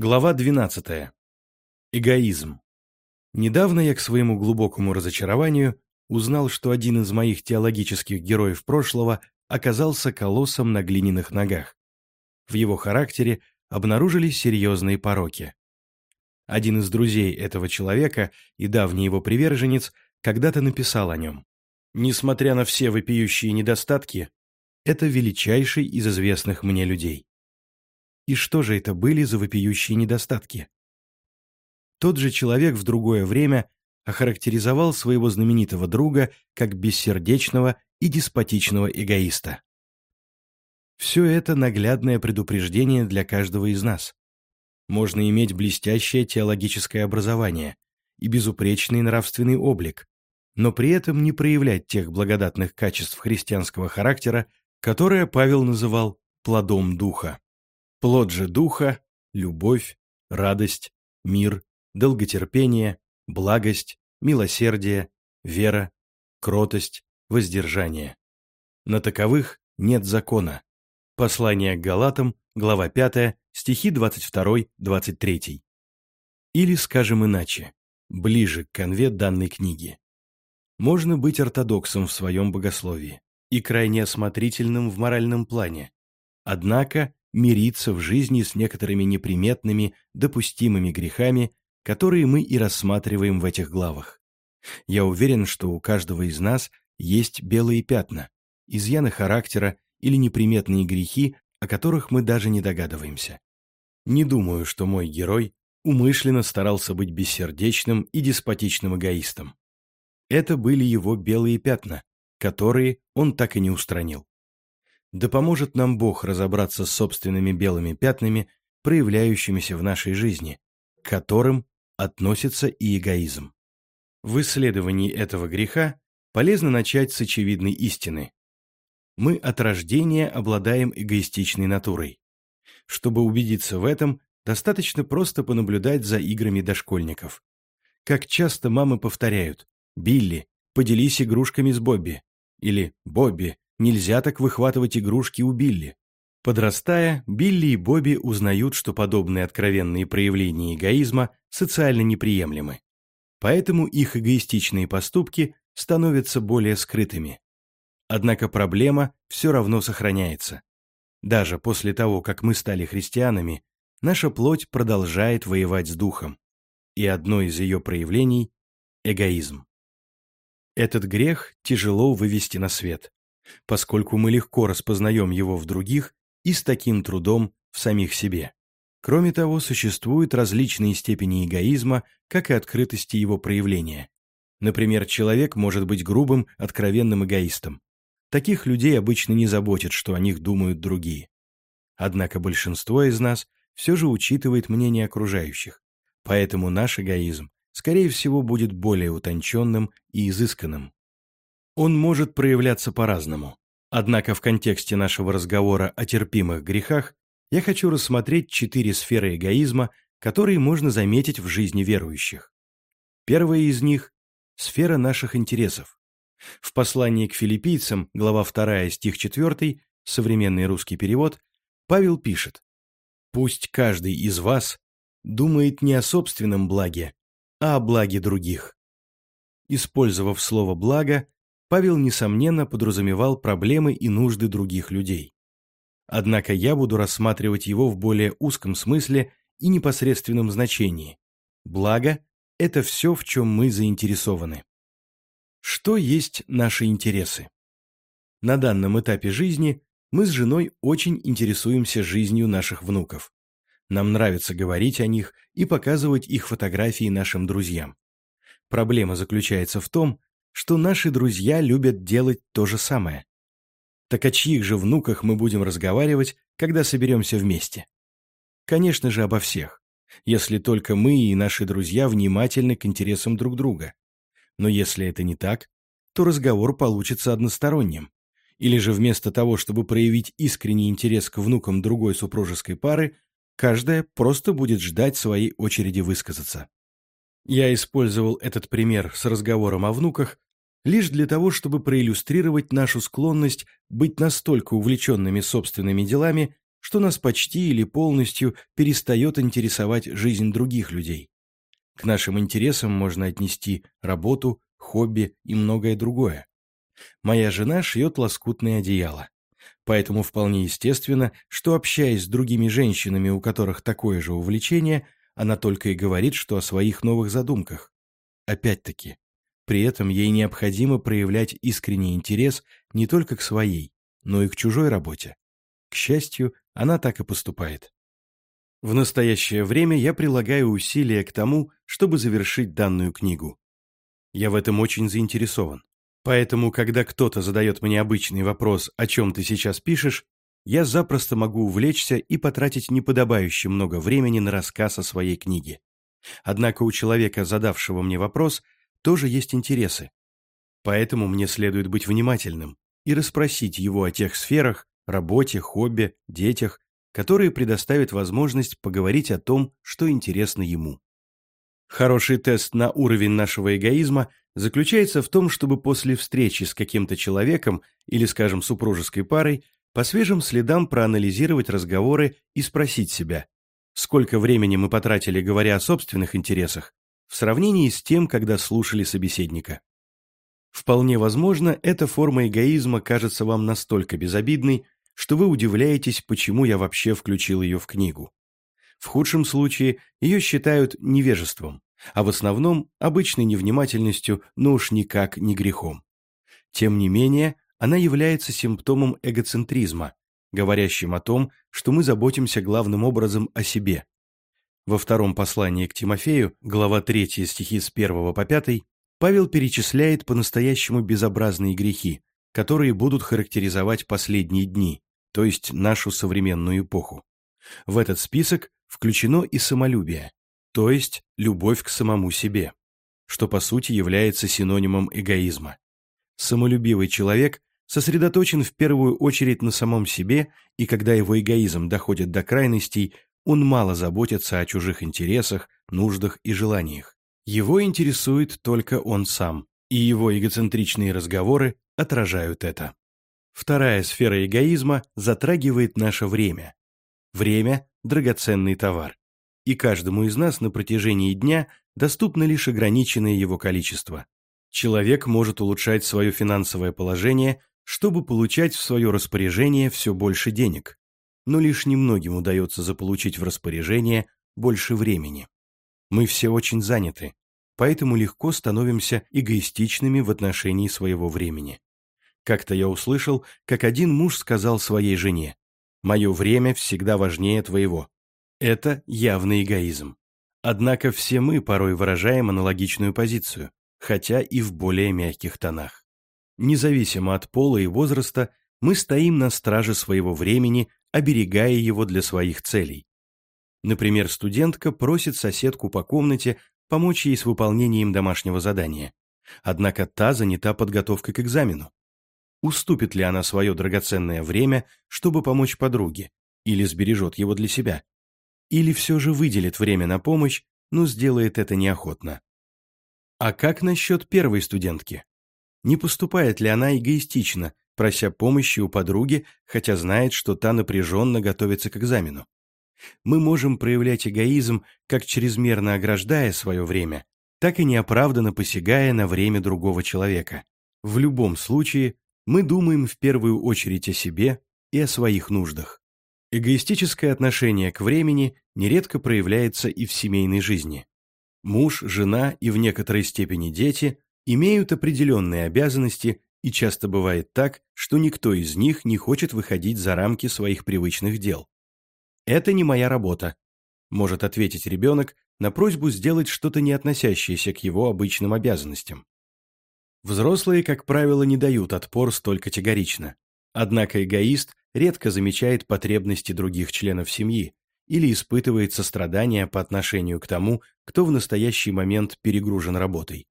Глава 12. Эгоизм. Недавно я к своему глубокому разочарованию узнал, что один из моих теологических героев прошлого оказался колоссом на глиняных ногах. В его характере обнаружились серьезные пороки. Один из друзей этого человека и давний его приверженец когда-то написал о нем. Несмотря на все вопиющие недостатки, это величайший из известных мне людей. И что же это были за вопиющие недостатки? Тот же человек в другое время охарактеризовал своего знаменитого друга как бессердечного и деспотичного эгоиста. Все это наглядное предупреждение для каждого из нас. Можно иметь блестящее теологическое образование и безупречный нравственный облик, но при этом не проявлять тех благодатных качеств христианского характера, которые Павел называл плодом духа. Плод же духа – любовь, радость, мир, долготерпение, благость, милосердие, вера, кротость, воздержание. На таковых нет закона. Послание к Галатам, глава 5, стихи 22-23. Или, скажем иначе, ближе к конве данной книги. Можно быть ортодоксом в своем богословии и крайне осмотрительным в моральном плане. Однако мириться в жизни с некоторыми неприметными, допустимыми грехами, которые мы и рассматриваем в этих главах. Я уверен, что у каждого из нас есть белые пятна, изъяны характера или неприметные грехи, о которых мы даже не догадываемся. Не думаю, что мой герой умышленно старался быть бессердечным и деспотичным эгоистом. Это были его белые пятна, которые он так и не устранил. Да поможет нам Бог разобраться с собственными белыми пятнами, проявляющимися в нашей жизни, к которым относится и эгоизм. В исследовании этого греха полезно начать с очевидной истины. Мы от рождения обладаем эгоистичной натурой. Чтобы убедиться в этом, достаточно просто понаблюдать за играми дошкольников. Как часто мамы повторяют «Билли, поделись игрушками с Бобби» или «Бобби, Нельзя так выхватывать игрушки у Билли. Подрастая, Билли и Бобби узнают, что подобные откровенные проявления эгоизма социально неприемлемы. Поэтому их эгоистичные поступки становятся более скрытыми. Однако проблема все равно сохраняется. Даже после того, как мы стали христианами, наша плоть продолжает воевать с духом. И одно из ее проявлений – эгоизм. Этот грех тяжело вывести на свет поскольку мы легко распознаем его в других и с таким трудом в самих себе. Кроме того, существуют различные степени эгоизма, как и открытости его проявления. Например, человек может быть грубым, откровенным эгоистом. Таких людей обычно не заботит, что о них думают другие. Однако большинство из нас все же учитывает мнение окружающих, поэтому наш эгоизм, скорее всего, будет более утонченным и изысканным. Он может проявляться по-разному. Однако в контексте нашего разговора о терпимых грехах я хочу рассмотреть четыре сферы эгоизма, которые можно заметить в жизни верующих. Первая из них – сфера наших интересов. В послании к филиппийцам, глава 2, стих 4, современный русский перевод, Павел пишет «Пусть каждый из вас думает не о собственном благе, а о благе других». Использовав слово «благо», Павел, несомненно, подразумевал проблемы и нужды других людей. Однако я буду рассматривать его в более узком смысле и непосредственном значении. Благо – это все, в чем мы заинтересованы. Что есть наши интересы? На данном этапе жизни мы с женой очень интересуемся жизнью наших внуков. Нам нравится говорить о них и показывать их фотографии нашим друзьям. Проблема заключается в том, что наши друзья любят делать то же самое. Так о чьих же внуках мы будем разговаривать, когда соберемся вместе? Конечно же, обо всех, если только мы и наши друзья внимательны к интересам друг друга. Но если это не так, то разговор получится односторонним. Или же вместо того, чтобы проявить искренний интерес к внукам другой супружеской пары, каждая просто будет ждать своей очереди высказаться. Я использовал этот пример с разговором о внуках лишь для того, чтобы проиллюстрировать нашу склонность быть настолько увлеченными собственными делами, что нас почти или полностью перестает интересовать жизнь других людей. К нашим интересам можно отнести работу, хобби и многое другое. Моя жена шьет лоскутные одеяла. Поэтому вполне естественно, что, общаясь с другими женщинами, у которых такое же увлечение, она только и говорит, что о своих новых задумках. Опять-таки, при этом ей необходимо проявлять искренний интерес не только к своей, но и к чужой работе. К счастью, она так и поступает. В настоящее время я прилагаю усилия к тому, чтобы завершить данную книгу. Я в этом очень заинтересован. Поэтому, когда кто-то задает мне обычный вопрос, о чем ты сейчас пишешь, я запросто могу увлечься и потратить неподобающе много времени на рассказ о своей книге. Однако у человека, задавшего мне вопрос, тоже есть интересы. Поэтому мне следует быть внимательным и расспросить его о тех сферах, работе, хобби, детях, которые предоставят возможность поговорить о том, что интересно ему. Хороший тест на уровень нашего эгоизма заключается в том, чтобы после встречи с каким-то человеком или, скажем, супружеской парой по свежим следам проанализировать разговоры и спросить себя, сколько времени мы потратили, говоря о собственных интересах, в сравнении с тем, когда слушали собеседника. Вполне возможно, эта форма эгоизма кажется вам настолько безобидной, что вы удивляетесь, почему я вообще включил ее в книгу. В худшем случае ее считают невежеством, а в основном обычной невнимательностью, но уж никак не грехом. Тем не менее, она является симптомом эгоцентризма, говорящим о том, что мы заботимся главным образом о себе. Во втором послании к Тимофею, глава 3 стихи с 1 по 5, Павел перечисляет по-настоящему безобразные грехи, которые будут характеризовать последние дни, то есть нашу современную эпоху. В этот список включено и самолюбие, то есть любовь к самому себе, что по сути является синонимом эгоизма. Самолюбивый человек сосредоточен в первую очередь на самом себе, и когда его эгоизм доходит до крайностей, он мало заботится о чужих интересах, нуждах и желаниях. Его интересует только он сам, и его эгоцентричные разговоры отражают это. Вторая сфера эгоизма затрагивает наше время. Время – драгоценный товар, и каждому из нас на протяжении дня доступно лишь ограниченное его количество. Человек может улучшать свое финансовое положение чтобы получать в свое распоряжение все больше денег, но лишь немногим удается заполучить в распоряжение больше времени. Мы все очень заняты, поэтому легко становимся эгоистичными в отношении своего времени. Как-то я услышал, как один муж сказал своей жене, «Мое время всегда важнее твоего». Это явный эгоизм. Однако все мы порой выражаем аналогичную позицию, хотя и в более мягких тонах. Независимо от пола и возраста, мы стоим на страже своего времени, оберегая его для своих целей. Например, студентка просит соседку по комнате помочь ей с выполнением домашнего задания. Однако та занята подготовкой к экзамену. Уступит ли она свое драгоценное время, чтобы помочь подруге, или сбережет его для себя? Или все же выделит время на помощь, но сделает это неохотно? А как насчет первой студентки? Не поступает ли она эгоистично, прося помощи у подруги, хотя знает, что та напряженно готовится к экзамену? Мы можем проявлять эгоизм, как чрезмерно ограждая свое время, так и неоправданно посягая на время другого человека. В любом случае, мы думаем в первую очередь о себе и о своих нуждах. Эгоистическое отношение к времени нередко проявляется и в семейной жизни. Муж, жена и в некоторой степени дети имеют определенные обязанности, и часто бывает так, что никто из них не хочет выходить за рамки своих привычных дел. «Это не моя работа», – может ответить ребенок на просьбу сделать что-то не относящееся к его обычным обязанностям. Взрослые, как правило, не дают отпор столь категорично. Однако эгоист редко замечает потребности других членов семьи или испытывает сострадание по отношению к тому, кто в настоящий момент перегружен работой.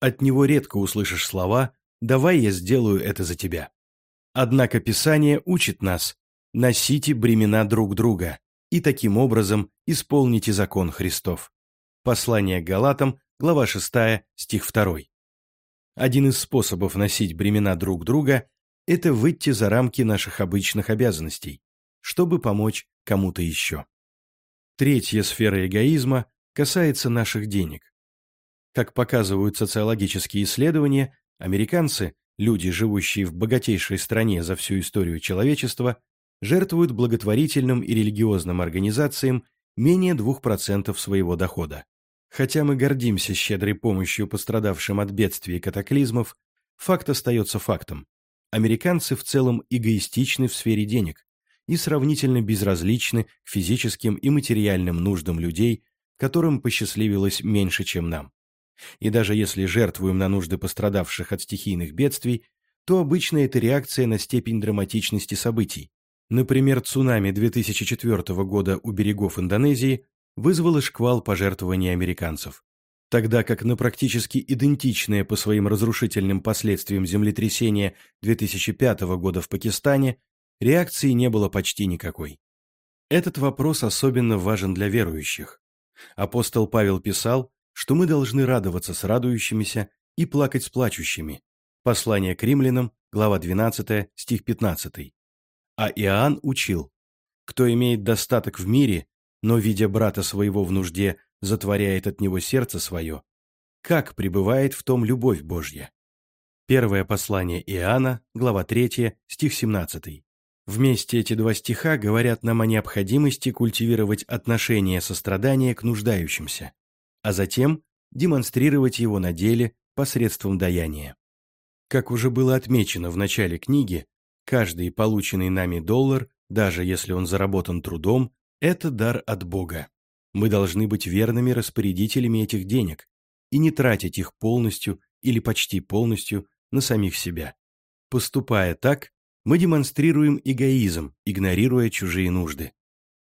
От него редко услышишь слова «давай я сделаю это за тебя». Однако Писание учит нас «носите бремена друг друга» и таким образом исполните закон Христов. Послание к Галатам, глава 6, стих 2. Один из способов носить бремена друг друга – это выйти за рамки наших обычных обязанностей. чтобы помочь кому-то еще. Третья сфера эгоизма касается наших денег. Как показывают социологические исследования, американцы, люди, живущие в богатейшей стране за всю историю человечества, жертвуют благотворительным и религиозным организациям менее 2% своего дохода. Хотя мы гордимся щедрой помощью пострадавшим от бедствий и катаклизмов, факт остается фактом. Американцы в целом эгоистичны в сфере денег и сравнительно безразличны к физическим и материальным нуждам людей, которым посчастливилось меньше, чем нам. И даже если жертвуем на нужды пострадавших от стихийных бедствий, то обычно это реакция на степень драматичности событий, Например, цунами 2004 года у берегов Индонезии вызвало шквал пожертвований американцев, тогда как на практически идентичное по своим разрушительным последствиям землетрясение 2005 года в Пакистане реакции не было почти никакой. Этот вопрос особенно важен для верующих. Апостол Павел писал, что мы должны радоваться с радующимися и плакать с плачущими. Послание к римлянам, глава 12, стих 15. А Иоанн учил, кто имеет достаток в мире, но, видя брата своего в нужде, затворяет от него сердце свое, как пребывает в том любовь Божья? Первое послание Иоанна, глава 3, стих 17. Вместе эти два стиха говорят нам о необходимости культивировать отношение сострадания к нуждающимся, а затем демонстрировать его на деле посредством даяния. Как уже было отмечено в начале книги, Каждый полученный нами доллар, даже если он заработан трудом, это дар от Бога. Мы должны быть верными распорядителями этих денег и не тратить их полностью или почти полностью на самих себя. Поступая так, мы демонстрируем эгоизм, игнорируя чужие нужды.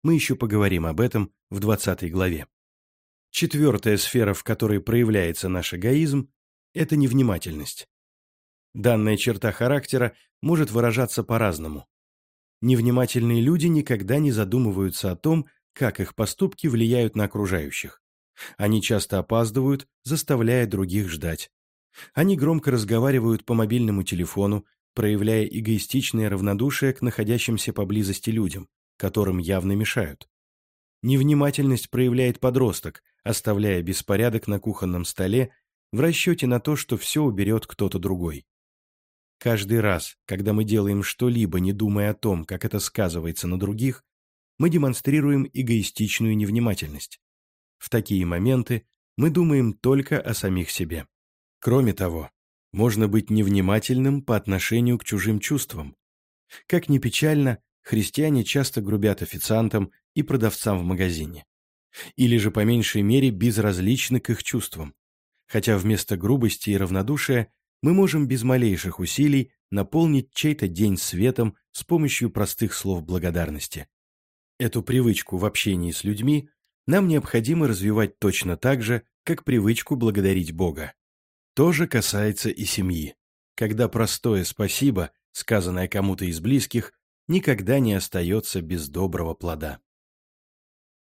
Мы еще поговорим об этом в 20 главе. Четвертая сфера, в которой проявляется наш эгоизм, это невнимательность. Данная черта характера может выражаться по-разному. Невнимательные люди никогда не задумываются о том, как их поступки влияют на окружающих. Они часто опаздывают, заставляя других ждать. Они громко разговаривают по мобильному телефону, проявляя эгоистичное равнодушие к находящимся поблизости людям, которым явно мешают. Невнимательность проявляет подросток, оставляя беспорядок на кухонном столе в расчете на то, что все уберет кто-то другой. Каждый раз, когда мы делаем что-либо, не думая о том, как это сказывается на других, мы демонстрируем эгоистичную невнимательность. В такие моменты мы думаем только о самих себе. Кроме того, можно быть невнимательным по отношению к чужим чувствам. Как ни печально, христиане часто грубят официантам и продавцам в магазине. Или же по меньшей мере безразличны к их чувствам. Хотя вместо грубости и равнодушия мы можем без малейших усилий наполнить чей-то день светом с помощью простых слов благодарности. Эту привычку в общении с людьми нам необходимо развивать точно так же, как привычку благодарить Бога. То же касается и семьи, когда простое «спасибо», сказанное кому-то из близких, никогда не остается без доброго плода.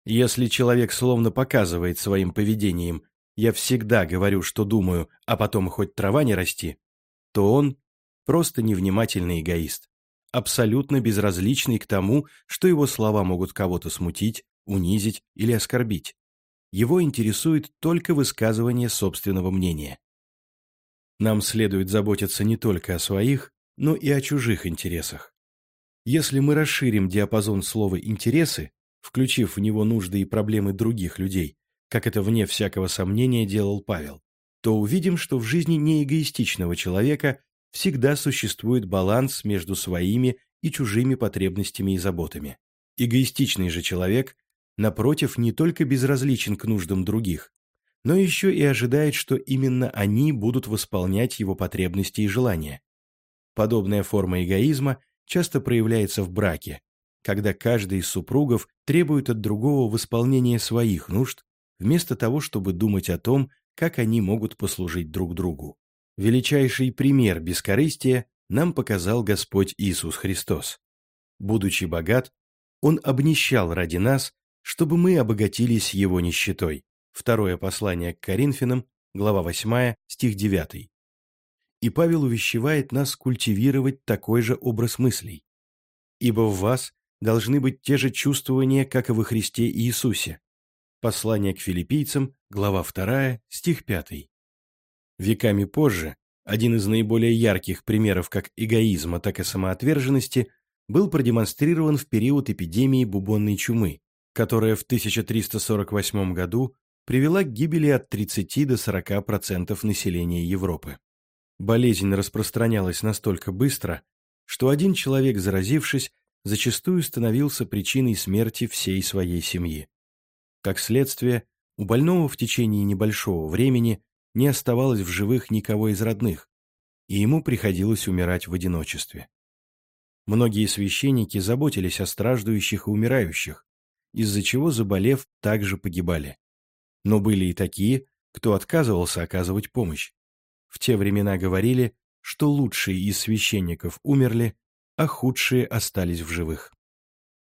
Если человек словно показывает своим поведением, я всегда говорю, что думаю, а потом хоть трава не расти, то он просто невнимательный эгоист, абсолютно безразличный к тому, что его слова могут кого-то смутить, унизить или оскорбить. Его интересует только высказывание собственного мнения. Нам следует заботиться не только о своих, но и о чужих интересах. Если мы расширим диапазон слова «интересы», включив в него нужды и проблемы других людей, как это вне всякого сомнения делал Павел, то увидим, что в жизни неэгоистичного человека всегда существует баланс между своими и чужими потребностями и заботами. Эгоистичный же человек, напротив, не только безразличен к нуждам других, но еще и ожидает, что именно они будут восполнять его потребности и желания. Подобная форма эгоизма часто проявляется в браке, когда каждый из супругов требует от другого восполнения своих нужд вместо того, чтобы думать о том, как они могут послужить друг другу. Величайший пример бескорыстия нам показал Господь Иисус Христос. Будучи богат, Он обнищал ради нас, чтобы мы обогатились Его нищетой. Второе послание к Коринфянам, глава 8, стих 9. И Павел увещевает нас культивировать такой же образ мыслей. «Ибо в вас должны быть те же чувствования, как и во Христе Иисусе. Послание к филиппийцам, глава 2, стих 5. Веками позже один из наиболее ярких примеров как эгоизма, так и самоотверженности был продемонстрирован в период эпидемии бубонной чумы, которая в 1348 году привела к гибели от 30 до 40% населения Европы. Болезнь распространялась настолько быстро, что один человек, заразившись, зачастую становился причиной смерти всей своей семьи. Как следствие, у больного в течение небольшого времени не оставалось в живых никого из родных, и ему приходилось умирать в одиночестве. Многие священники заботились о страждущих и умирающих, из-за чего, заболев, также погибали. Но были и такие, кто отказывался оказывать помощь. В те времена говорили, что лучшие из священников умерли, а худшие остались в живых.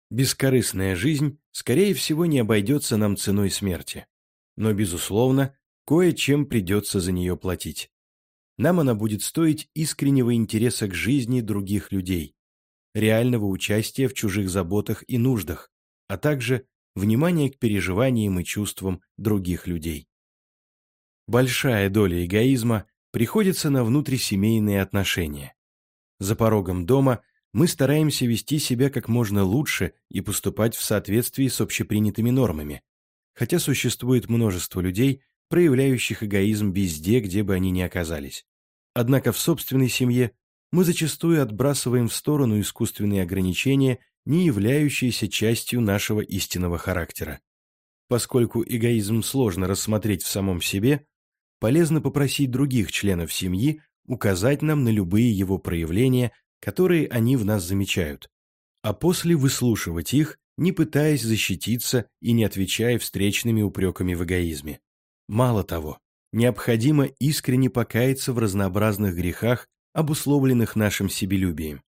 Бескорыстная жизнь, скорее всего, не обойдется нам ценой смерти. Но, безусловно, кое-чем придется за нее платить. Нам она будет стоить искреннего интереса к жизни других людей, реального участия в чужих заботах и нуждах, а также внимания к переживаниям и чувствам других людей. Большая доля эгоизма приходится на внутрисемейные отношения. За порогом дома мы стараемся вести себя как можно лучше и поступать в соответствии с общепринятыми нормами, хотя существует множество людей, проявляющих эгоизм везде, где бы они ни оказались. Однако в собственной семье мы зачастую отбрасываем в сторону искусственные ограничения, не являющиеся частью нашего истинного характера. Поскольку эгоизм сложно рассмотреть в самом себе, полезно попросить других членов семьи указать нам на любые его проявления, которые они в нас замечают, а после выслушивать их, не пытаясь защититься и не отвечая встречными упреками в эгоизме. Мало того, необходимо искренне покаяться в разнообразных грехах, обусловленных нашим себелюбием,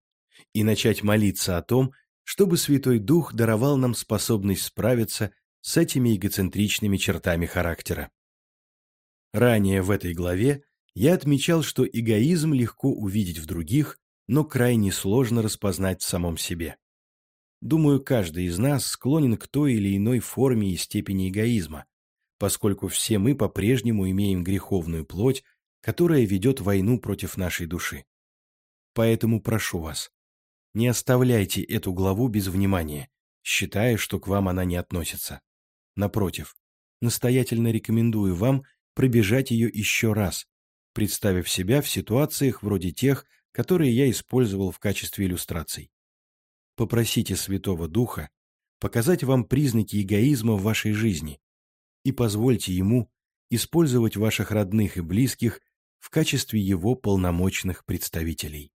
и начать молиться о том, чтобы Святой Дух даровал нам способность справиться с этими эгоцентричными чертами характера. Ранее в этой главе я отмечал, что эгоизм легко увидеть в других, но крайне сложно распознать в самом себе. Думаю, каждый из нас склонен к той или иной форме и степени эгоизма, поскольку все мы по-прежнему имеем греховную плоть, которая ведет войну против нашей души. Поэтому прошу вас, не оставляйте эту главу без внимания, считая, что к вам она не относится. Напротив, настоятельно рекомендую вам пробежать ее еще раз, представив себя в ситуациях вроде тех, которые я использовал в качестве иллюстраций. Попросите Святого Духа показать вам признаки эгоизма в вашей жизни и позвольте Ему использовать ваших родных и близких в качестве Его полномочных представителей.